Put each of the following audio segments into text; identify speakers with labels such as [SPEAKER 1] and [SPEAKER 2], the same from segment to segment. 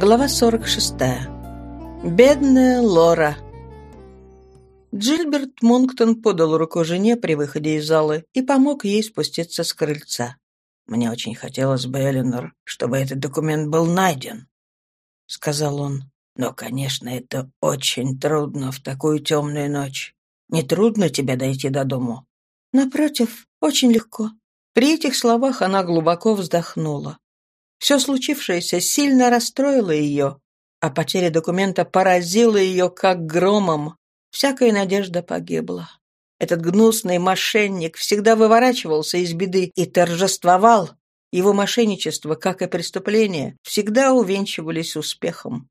[SPEAKER 1] Глава 46. Бедная Лора. Джильберт Монктон подал руку жене при выходе из залы и помог ей спуститься с крыльца. «Мне очень хотелось бы, Эленор, чтобы этот документ был найден», — сказал он. «Но, конечно, это очень трудно в такую темную ночь. Не трудно тебе дойти до дому?» «Напротив, очень легко». При этих словах она глубоко вздохнула. Все случившееся сильно расстроило ее, а потеря документа поразила ее как громом. Всякая надежда погибла. Этот гнусный мошенник всегда выворачивался из беды и торжествовал. Его мошенничество, как и преступление, всегда увенчивались успехом.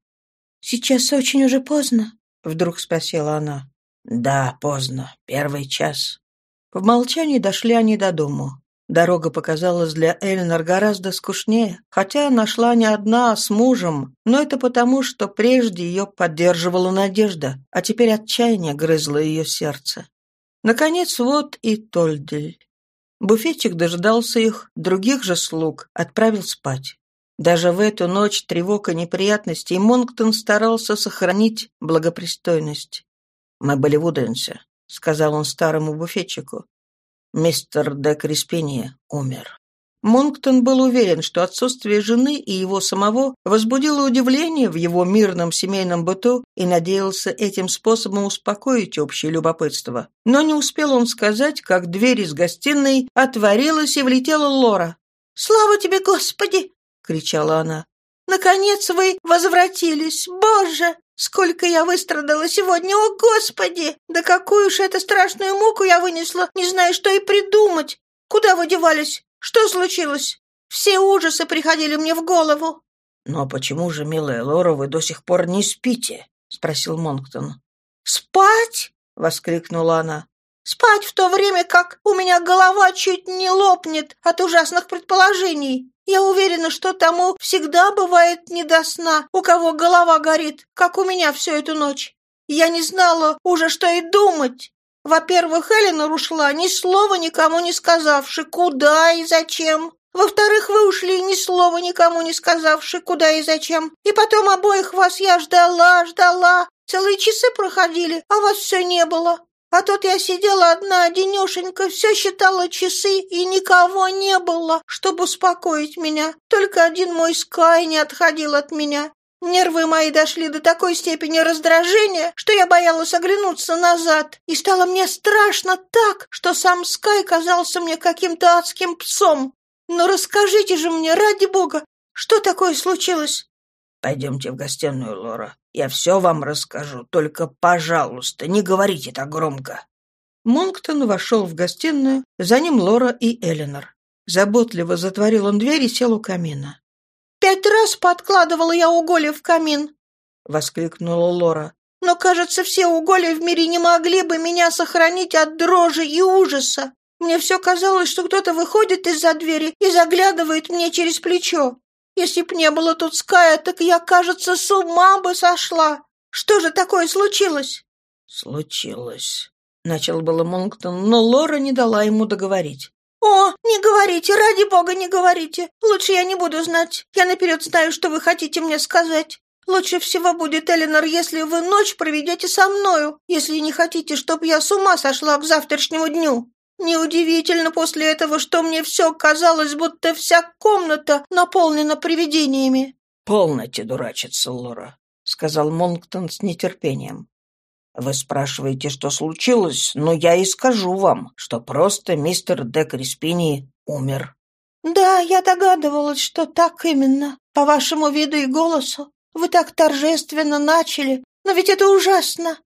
[SPEAKER 1] «Сейчас очень уже поздно», — вдруг спросила она. «Да, поздно. Первый час». В молчании дошли они до дому. Дорога показалась для Эльнар гораздо скучнее, хотя она шла не одна, а с мужем, но это потому, что прежде ее поддерживала надежда, а теперь отчаяние грызло ее сердце. Наконец, вот и Тольдель. Буфетчик дожидался их, других же слуг отправил спать. Даже в эту ночь тревог и неприятностей Монктон старался сохранить благопристойность. «Мы были в Уденсе», — сказал он старому буфетчику. Мистер де Криспини умер. Монктон был уверен, что отсутствие жены и его самого возбудило удивление в его мирном семейном быту и надеялся этим способом успокоить общее любопытство. Но не успел он сказать, как дверь из гостиной отворилась и влетела Лора. «Слава тебе, Господи!» — кричала она. «Наконец вы возвратились! Боже! Сколько я выстрадала сегодня, о господи! Да какую уж это страшную муку я вынесла, не знаю, что и придумать! Куда вы девались? Что случилось? Все ужасы приходили мне в голову!» «Но почему же, милая Лора, вы до сих пор не спите?» — спросил Монктон. «Спать?» — воскликнула она. «Спать в то время, как у меня голова чуть не лопнет от ужасных предположений. Я уверена, что тому всегда бывает не до сна, у кого голова горит, как у меня всю эту ночь. Я не знала уже, что и думать. Во-первых, Эленор ушла, ни слова никому не сказавши, куда и зачем. Во-вторых, вы ушли, ни слова никому не сказавши, куда и зачем. И потом обоих вас я ждала, ждала. Целые часы проходили, а вас все не было. А тут я сидела одна, одинешенька, все считала часы, и никого не было, чтобы успокоить меня. Только один мой Скай не отходил от меня. Нервы мои дошли до такой степени раздражения, что я боялась оглянуться назад, и стало мне страшно так, что сам Скай казался мне каким-то адским псом. Но расскажите же мне, ради бога, что такое случилось? «Пойдемте в гостиную, Лора. Я все вам расскажу. Только, пожалуйста, не говорите так громко». Монктон вошел в гостиную, за ним Лора и Эленор. Заботливо затворил он дверь и сел у камина. «Пять раз подкладывала я уголья в камин!» — воскликнула Лора. «Но, кажется, все уголья в мире не могли бы меня сохранить от дрожи и ужаса. Мне все казалось, что кто-то выходит из-за двери и заглядывает мне через плечо. Если б не было тут Ская, так я, кажется, с ума бы сошла. Что же такое случилось?» «Случилось», — начал было Монктон, но Лора не дала ему договорить. «О, не говорите, ради бога, не говорите. Лучше я не буду знать. Я наперед знаю, что вы хотите мне сказать. Лучше всего будет, Эленор, если вы ночь проведете со мною, если не хотите, чтобы я с ума сошла к завтрашнему дню. Неудивительно после этого, что мне все казалось, будто вся комната наполнена привидениями. «Полноте дурачиться, Лора», — сказал Монктон с нетерпением. «Вы спрашиваете, что случилось, но я и скажу вам, что просто мистер де Криспини умер». «Да, я догадывалась, что так именно, по вашему виду и голосу. Вы так торжественно начали, но ведь это ужасно.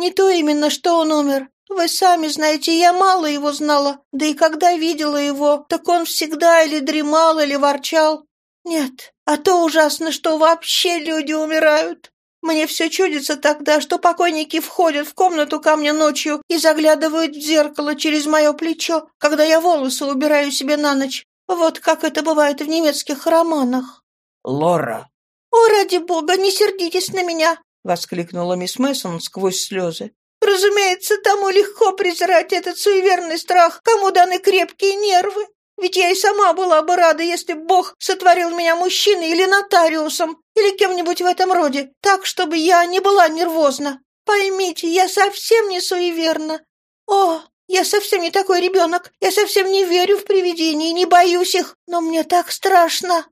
[SPEAKER 1] Не то именно, что он умер, вы сами знаете, я мало его знала, да и когда видела его, так он всегда или дремал, или ворчал. Нет, а то ужасно, что вообще люди умирают. Мне все чудится тогда, что покойники входят в комнату ко мне ночью и заглядывают в зеркало через мое плечо, когда я волосы убираю себе на ночь. Вот как это бывает в немецких романах. Лора. О, ради бога, не сердитесь на меня, воскликнула мисс Мессон сквозь слезы. Разумеется, тому легко презирать этот суеверный страх, кому даны крепкие нервы.
[SPEAKER 2] Ведь я и сама была бы рада, если б Бог сотворил меня мужчиной или нотариусом, или кем-нибудь в этом роде, так, чтобы я не была нервозна. Поймите, я совсем не суеверна. О, я совсем не такой ребенок. Я совсем не верю в привидения и не боюсь их, но мне так страшно.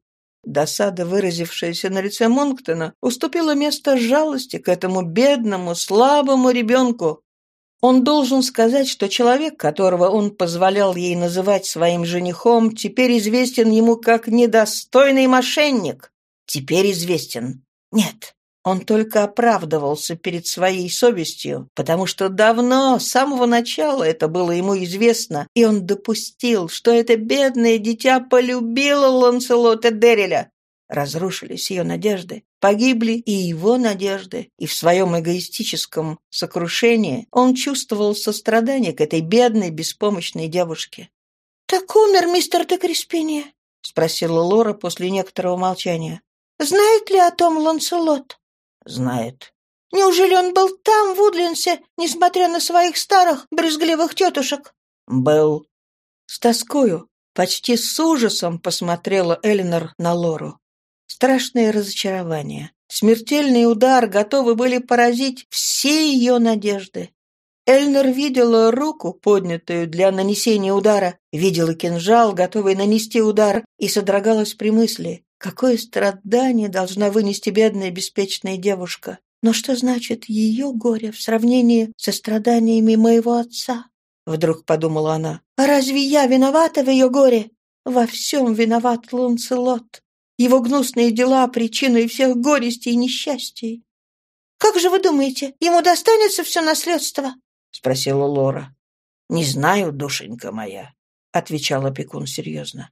[SPEAKER 1] Досада, выразившаяся на лице Монктона, уступила место жалости к этому бедному, слабому ребенку. Он должен сказать, что человек, которого он позволял ей называть своим женихом, теперь известен ему как недостойный мошенник. Теперь известен. Нет, он только оправдывался перед своей совестью, потому что давно, с самого начала это было ему известно, и он допустил, что это бедное дитя полюбило Ланселота Дерриля. Разрушились ее надежды, погибли и его надежды, и в своем эгоистическом сокрушении он чувствовал сострадание к этой бедной, беспомощной девушке.
[SPEAKER 2] «Так умер мистер де Криспини?» — спросила Лора после некоторого молчания. «Знает ли о том Ланселот?»
[SPEAKER 1] Знает.
[SPEAKER 2] Неужели он был там, в Удлинсе, несмотря на своих старых, брюзгливых тетушек?
[SPEAKER 1] Был. С тоскою, почти с ужасом посмотрела Элинор на Лору. Страшное разочарование. Смертельный удар готовы были поразить все ее надежды. Эльнер видела руку, поднятую для нанесения удара, видела кинжал, готовый нанести удар, и содрогалась при мысли. Какое страдание должна вынести бедная беспечная девушка? Но что значит ее горе в сравнении со страданиями моего отца? Вдруг подумала она. А разве я виновата в ее горе? Во всем виноват Ланселот. Его гнусные дела — причиной всех горестей и несчастий.
[SPEAKER 2] «Как же вы думаете, ему достанется все наследство?»
[SPEAKER 1] — спросила Лора. «Не знаю, душенька моя», — отвечал опекун серьезно.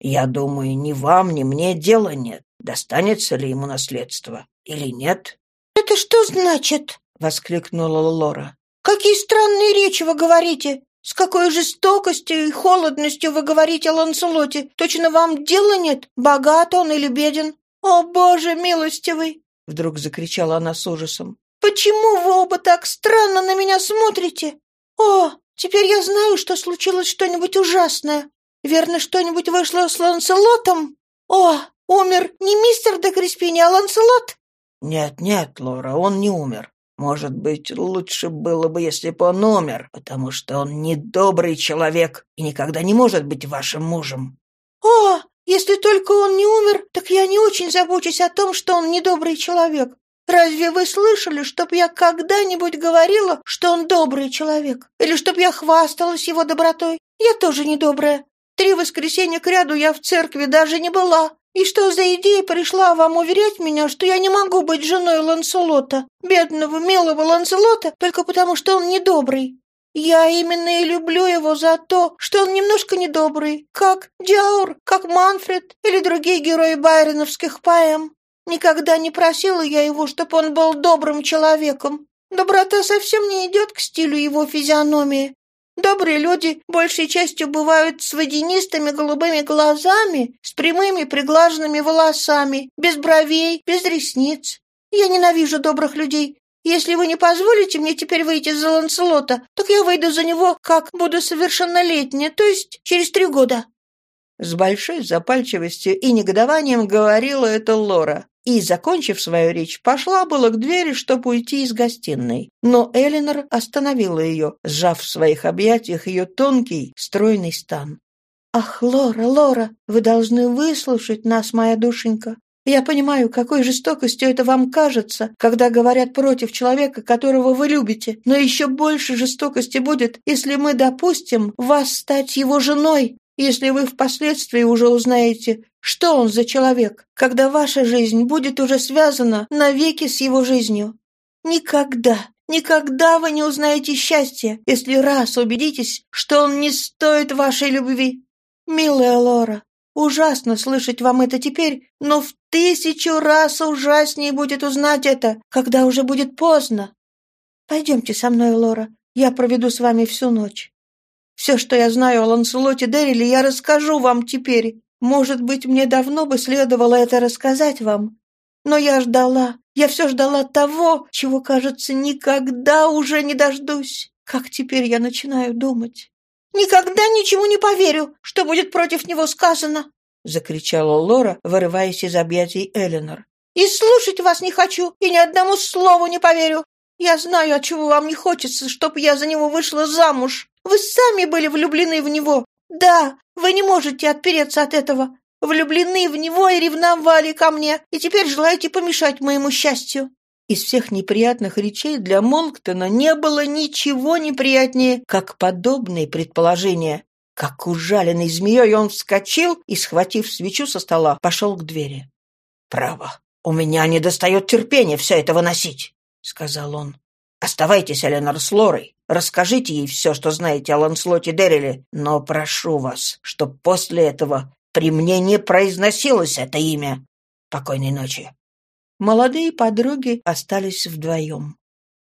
[SPEAKER 1] Я думаю, ни вам, ни мне дела нет, достанется ли ему наследство или нет.
[SPEAKER 2] «Это что значит?» — воскликнула Лора. «Какие странные речи вы говорите! С какой жестокостью и холодностью вы говорите о Ланселоте! Точно вам дела нет, богат он или беден? О, Боже милостивый!» Вдруг закричала она с ужасом. «Почему вы оба так странно на меня смотрите? О, теперь я знаю, что случилось что-нибудь ужасное. Верно, что-нибудь вышло с Ланселотом? О, умер не мистер де Криспини, а Ланселот?
[SPEAKER 1] Нет, нет, Лора, он не умер. Может быть, лучше было бы, если бы он умер, потому что он недобрый человек и никогда не может быть вашим мужем.
[SPEAKER 2] О, если только он не умер, так я не очень забочусь о том, что он недобрый человек. Разве вы слышали, чтоб я когда-нибудь говорила, что он добрый человек? Или чтоб я хвасталась его добротой? Я тоже недобрая. Три воскресенья кряду я в церкви даже не была. И что за идея пришла вам уверять меня, что я не могу быть женой Ланселота, бедного, милого Ланселота, только потому, что он недобрый? Я именно и люблю его за то, что он немножко недобрый, как Дяур, как Манфред или другие герои байроновских поэм. Никогда не просила я его, чтобы он был добрым человеком. Доброта совсем не идет к стилю его физиономии, Добрые люди большей частью бывают с водянистыми голубыми глазами, с прямыми приглаженными волосами, без бровей, без ресниц. Я ненавижу добрых людей. Если вы не позволите мне теперь выйти за Ланселота, так я выйду за него, как буду совершеннолетняя, то есть через три года».
[SPEAKER 1] С большой запальчивостью и негодованием говорила это Лора и, закончив свою речь, пошла было к двери, чтобы уйти из гостиной. Но Элинор остановила ее, сжав в своих объятиях ее тонкий, стройный стан. «Ах, Лора, Лора, вы должны выслушать нас, моя душенька. Я понимаю, какой жестокостью это вам кажется, когда говорят против человека, которого вы любите, но еще больше жестокости будет, если мы допустим вас стать его женой, если вы впоследствии уже узнаете, что он за человек, когда ваша жизнь будет уже связана навеки с его жизнью? Никогда, никогда вы не узнаете счастья, если раз убедитесь, что он не стоит вашей любви. Милая Лора, ужасно слышать вам это теперь, но в тысячу раз ужаснее будет узнать это, когда уже будет поздно. Пойдемте со мной, Лора, я проведу с вами всю ночь. Все, что я знаю о Ланселоте Дерриле, я расскажу вам теперь. Может быть, мне давно бы следовало это рассказать вам. Но я ждала, я все ждала того, чего, кажется, никогда уже не дождусь. Как теперь я начинаю думать?
[SPEAKER 2] Никогда ничему не поверю, что будет против него сказано!» — закричала Лора, вырываясь из объятий Эленор. «И слушать вас не хочу, и ни одному слову не поверю. Я знаю, от чего вам не хочется, чтоб я за него вышла замуж. Вы сами были влюблены в него. Да, вы не можете отпереться от этого. Влюблены в него и ревновали ко мне, и теперь желаете помешать моему счастью». Из всех неприятных речей для Монктона не было ничего неприятнее, как подобные предположения. Как ужаленный змеей он вскочил и, схватив свечу со стола, пошел к двери. «Право, у меня не достает терпения все это выносить», — сказал он. «Оставайтесь, Эленор, с Лорой. Расскажите ей все, что знаете о Ланслоте Дерриле, но прошу вас, чтоб после этого при мне не произносилось это имя. Покойной ночи». Молодые подруги остались вдвоем.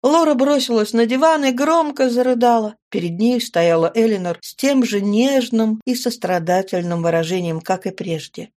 [SPEAKER 2] Лора бросилась на диван и громко зарыдала. Перед ней стояла Элинор с тем же нежным и сострадательным выражением, как и прежде.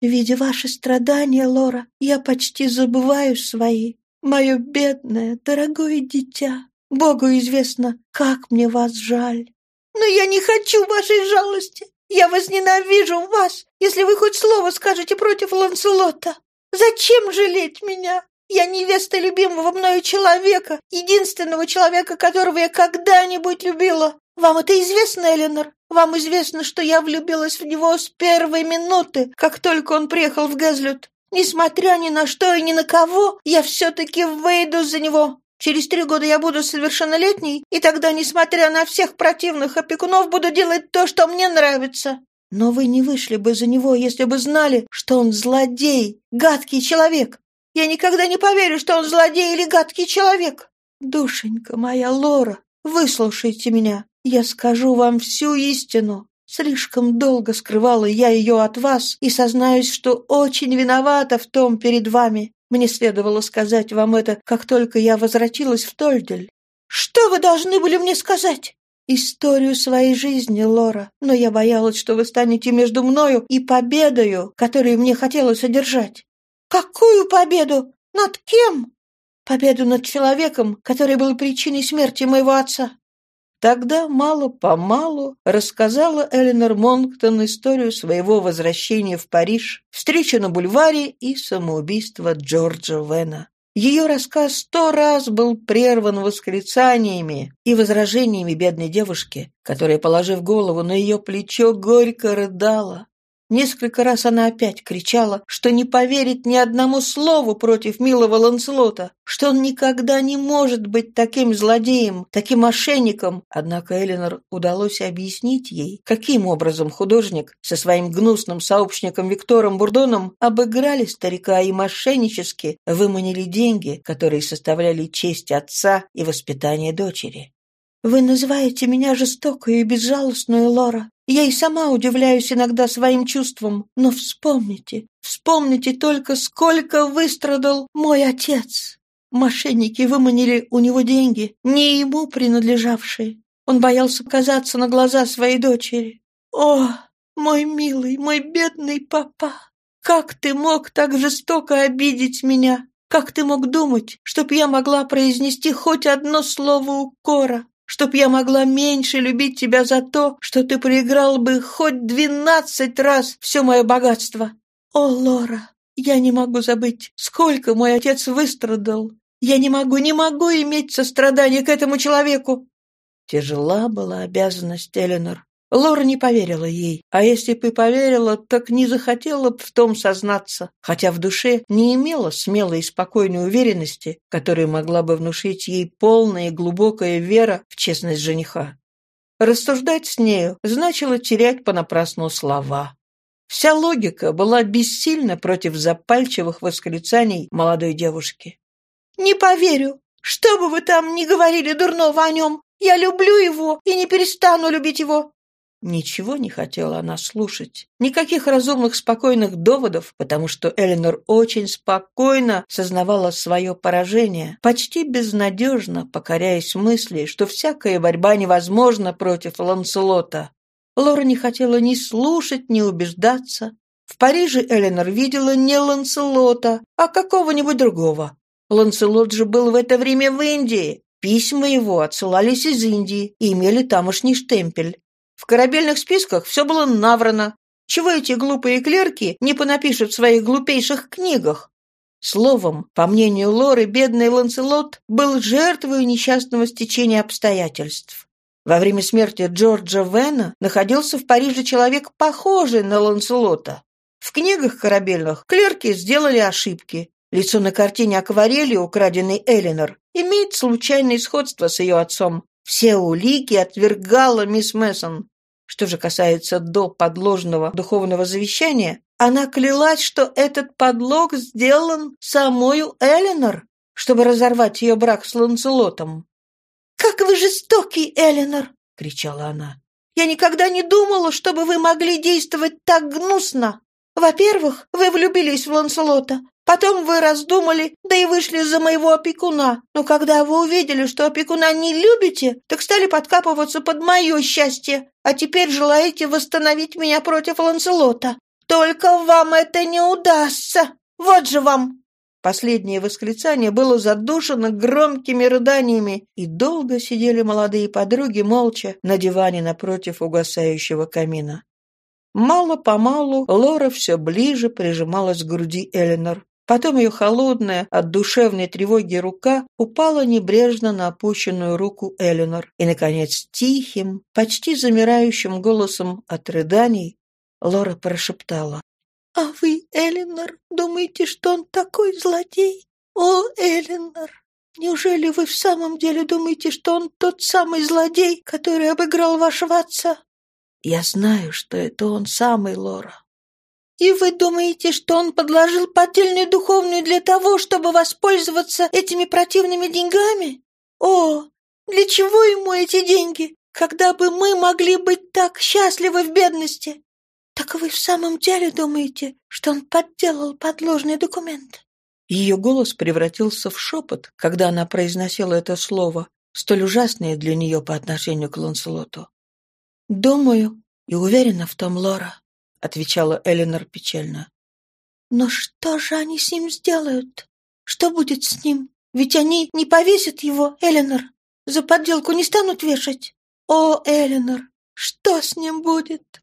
[SPEAKER 2] «Видя ваши страдания, Лора, я почти забываю свои. Мое бедное, дорогое дитя. Богу известно, как мне вас жаль. Но я не хочу вашей жалости. Я возненавижу вас, если вы хоть слово скажете против Ланселота. Зачем жалеть меня? Я невеста любимого мною человека, единственного человека, которого я когда-нибудь любила. Вам это известно, Эленор? Вам известно, что я влюбилась в него с первой минуты, как только он приехал в Гэзлют. Несмотря ни на что и ни на кого, я все-таки выйду за него. Через три года я буду совершеннолетней, и тогда, несмотря на всех противных опекунов, буду делать то, что мне нравится. Но вы не вышли бы за него, если бы знали, что он злодей, гадкий человек. Я никогда не поверю, что он злодей или гадкий человек. Душенька моя Лора, выслушайте меня. Я скажу вам всю истину. Слишком долго скрывала я ее от вас и сознаюсь, что очень виновата в том перед вами. Мне следовало сказать вам это, как только я возвратилась в Тольдель. Что вы должны были мне сказать? историю своей жизни, Лора, но я боялась, что вы станете между мною и победою, которую мне хотелось одержать. Какую победу? Над кем? Победу над человеком, который был причиной смерти моего отца. Тогда мало-помалу рассказала Эленор Монктон историю своего возвращения в Париж, встречу на бульваре и самоубийство Джорджа Вена. Ее рассказ сто раз был прерван восклицаниями и возражениями бедной девушки, которая, положив голову на ее плечо, горько рыдала. Несколько раз она опять кричала, что не поверит ни одному слову против милого Ланселота, что он никогда не может быть таким злодеем, таким мошенником. Однако Эленор удалось объяснить ей, каким образом художник со своим гнусным сообщником Виктором Бурдоном обыграли старика и мошеннически выманили деньги, которые составляли честь отца и воспитание дочери. «Вы называете меня жестокой и безжалостной, Лора. Я и сама удивляюсь иногда своим чувствам, но вспомните, вспомните только, сколько выстрадал мой отец. Мошенники выманили у него деньги, не ему принадлежавшие. Он боялся показаться на глаза своей дочери. О, мой милый, мой бедный папа! Как ты мог так жестоко обидеть меня? Как ты мог думать, чтоб я могла произнести хоть одно слово укора? Чтоб я могла меньше любить тебя за то, что ты проиграл бы хоть двенадцать раз все мое богатство. О, Лора, я не могу забыть, сколько мой отец выстрадал. Я не могу, не могу иметь сострадания к этому человеку. Тяжела была обязанность Эленор. Лора не поверила ей, а если бы поверила, так не захотела бы в том сознаться, хотя в душе не имела смелой и спокойной уверенности, которая могла бы внушить ей полная и глубокая вера в честность жениха. Рассуждать с нею значило терять понапрасну слова. Вся логика была бессильна против запальчивых восклицаний молодой девушки. «Не поверю! Что бы вы там ни говорили дурного о нем, я люблю его и не перестану любить его. Ничего не хотела она слушать. Никаких разумных спокойных доводов, потому что Эленор очень спокойно сознавала свое поражение, почти безнадежно покоряясь мысли, что всякая борьба невозможна против Ланселота. Лора не хотела ни слушать, ни убеждаться. В Париже Эленор видела не Ланселота, а какого-нибудь другого. Ланселот же был в это время в Индии. Письма его отсылались из Индии и имели тамошний штемпель.
[SPEAKER 1] В корабельных списках все было наврано. Чего эти глупые клерки не понапишут в своих глупейших книгах? Словом, по мнению Лоры, бедный Ланселот был жертвой несчастного стечения обстоятельств. Во время смерти Джорджа Вена находился в Париже человек, похожий на Ланселота. В книгах корабельных клерки сделали ошибки. Лицо на картине акварели, украденной Элинор, имеет случайное сходство с ее отцом. Все улики отвергала мисс Мессон. Что же касается до подложного духовного завещания, она клялась, что этот подлог сделан самою Элинор, чтобы разорвать ее брак с Ланселотом.
[SPEAKER 2] «Как вы жестокий, Элинор!» — кричала она. «Я никогда не думала, чтобы вы могли действовать так гнусно. Во-первых, вы влюбились в Ланселота, потом вы раздумали, да и вышли за моего опекуна. Но когда вы увидели, что опекуна не любите, так стали подкапываться под мое счастье, а теперь желаете восстановить меня против Ланселота. Только вам это не удастся. Вот же вам!»
[SPEAKER 1] Последнее восклицание было задушено громкими рыданиями, и долго сидели молодые подруги молча на диване напротив угасающего камина. Мало-помалу Лора все ближе прижималась к груди Эленор. Потом ее холодная от душевной тревоги рука упала небрежно на опущенную руку Эленор. И, наконец, тихим, почти замирающим голосом от рыданий Лора прошептала.
[SPEAKER 2] «А вы, Эленор, думаете, что он такой злодей? О, Эленор, неужели вы в самом деле думаете, что он тот самый злодей, который обыграл вашего отца?»
[SPEAKER 1] Я знаю, что это он самый, Лора.
[SPEAKER 2] И вы думаете, что он подложил поддельную духовную для того, чтобы воспользоваться этими противными деньгами? О, для чего ему эти деньги, когда бы мы могли быть так счастливы в бедности? Так вы в самом деле думаете, что он подделал подложный документ?
[SPEAKER 1] Ее голос превратился в шепот, когда она произносила это слово, столь ужасное для нее по отношению к Ланселоту. «Думаю и уверена в том, Лора», — отвечала Эленор печально.
[SPEAKER 2] «Но что же они с ним сделают? Что будет с ним? Ведь они не повесят его, Эленор. За подделку не станут вешать. О, Эленор, что с ним будет?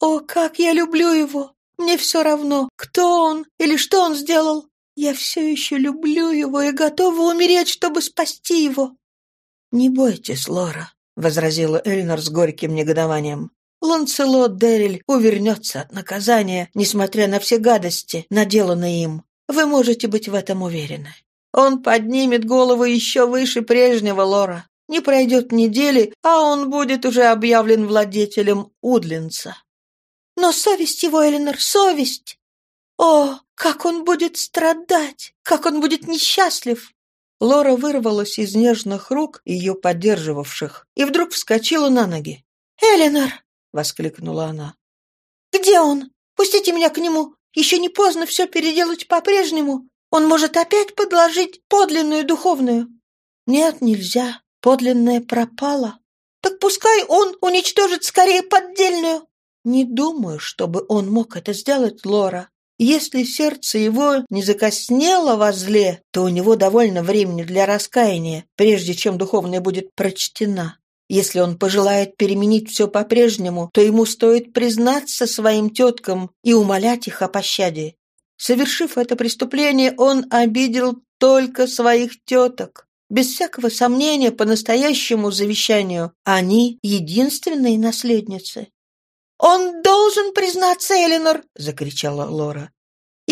[SPEAKER 2] О, как я люблю его! Мне все равно, кто он или что он сделал. Я все еще люблю его и готова умереть, чтобы спасти его».
[SPEAKER 1] «Не бойтесь, Лора», — возразила Эльнор с горьким негодованием. «Ланселот Дерриль увернется от наказания, несмотря на все гадости, наделанные им. Вы можете быть в этом уверены. Он поднимет голову еще выше прежнего Лора. Не пройдет недели, а он будет уже объявлен владетелем Удлинца».
[SPEAKER 2] «Но совесть его, Эленор, совесть! О, как он будет страдать! Как он будет несчастлив!
[SPEAKER 1] Лора вырвалась из нежных рук, ее поддерживавших, и вдруг вскочила на ноги.
[SPEAKER 2] «Эленор!»
[SPEAKER 1] — воскликнула она.
[SPEAKER 2] «Где он? Пустите меня к нему! Еще не поздно все переделать по-прежнему. Он может опять подложить подлинную духовную».
[SPEAKER 1] «Нет, нельзя. Подлинная пропала».
[SPEAKER 2] «Так пускай он уничтожит скорее поддельную».
[SPEAKER 1] «Не думаю, чтобы он мог это сделать, Лора. Если сердце его не закоснело во зле, то у него довольно времени для раскаяния, прежде чем духовная будет прочтена. Если он пожелает переменить все по-прежнему, то ему стоит признаться своим теткам и умолять их о пощаде. Совершив это преступление, он обидел только своих теток. Без всякого сомнения, по настоящему завещанию, они единственные наследницы.
[SPEAKER 2] «Он должен признаться, Эленор!» — закричала Лора.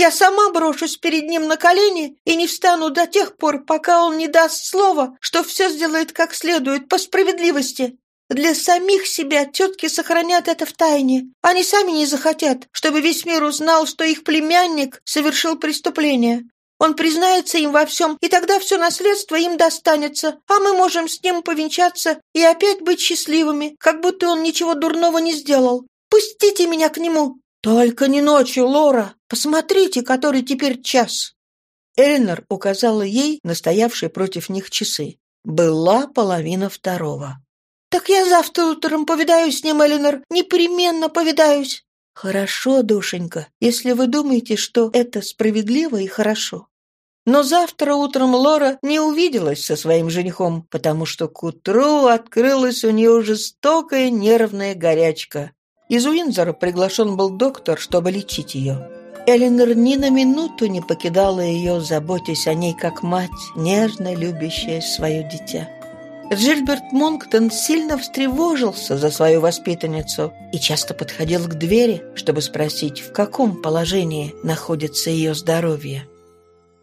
[SPEAKER 2] «Я сама брошусь перед ним на колени и не встану до тех пор, пока он не даст слова, что все сделает как следует, по справедливости. Для самих себя тетки сохранят это в тайне. Они сами не захотят, чтобы весь мир узнал, что их племянник совершил преступление. Он признается им во всем, и тогда все наследство им достанется, а мы можем с ним повенчаться и опять быть счастливыми, как будто он ничего дурного не сделал. Пустите меня к нему!»
[SPEAKER 1] «Только не ночью, Лора! Посмотрите, который теперь час!» Эльнер указала ей настоявшие против них часы. Была половина второго.
[SPEAKER 2] «Так я завтра утром повидаюсь с ним, Элинор, непременно повидаюсь».
[SPEAKER 1] «Хорошо, душенька, если вы думаете, что это справедливо и хорошо. Но завтра утром Лора не увиделась со своим женихом, потому что к утру открылась у нее жестокая нервная горячка. Из Уинзора приглашен был доктор, чтобы лечить ее. Эленор ни на минуту не покидала ее, заботясь о ней как мать, нежно любящая свое дитя. Джильберт Монктон сильно встревожился за свою воспитанницу и часто подходил к двери, чтобы спросить, в каком положении находится ее здоровье.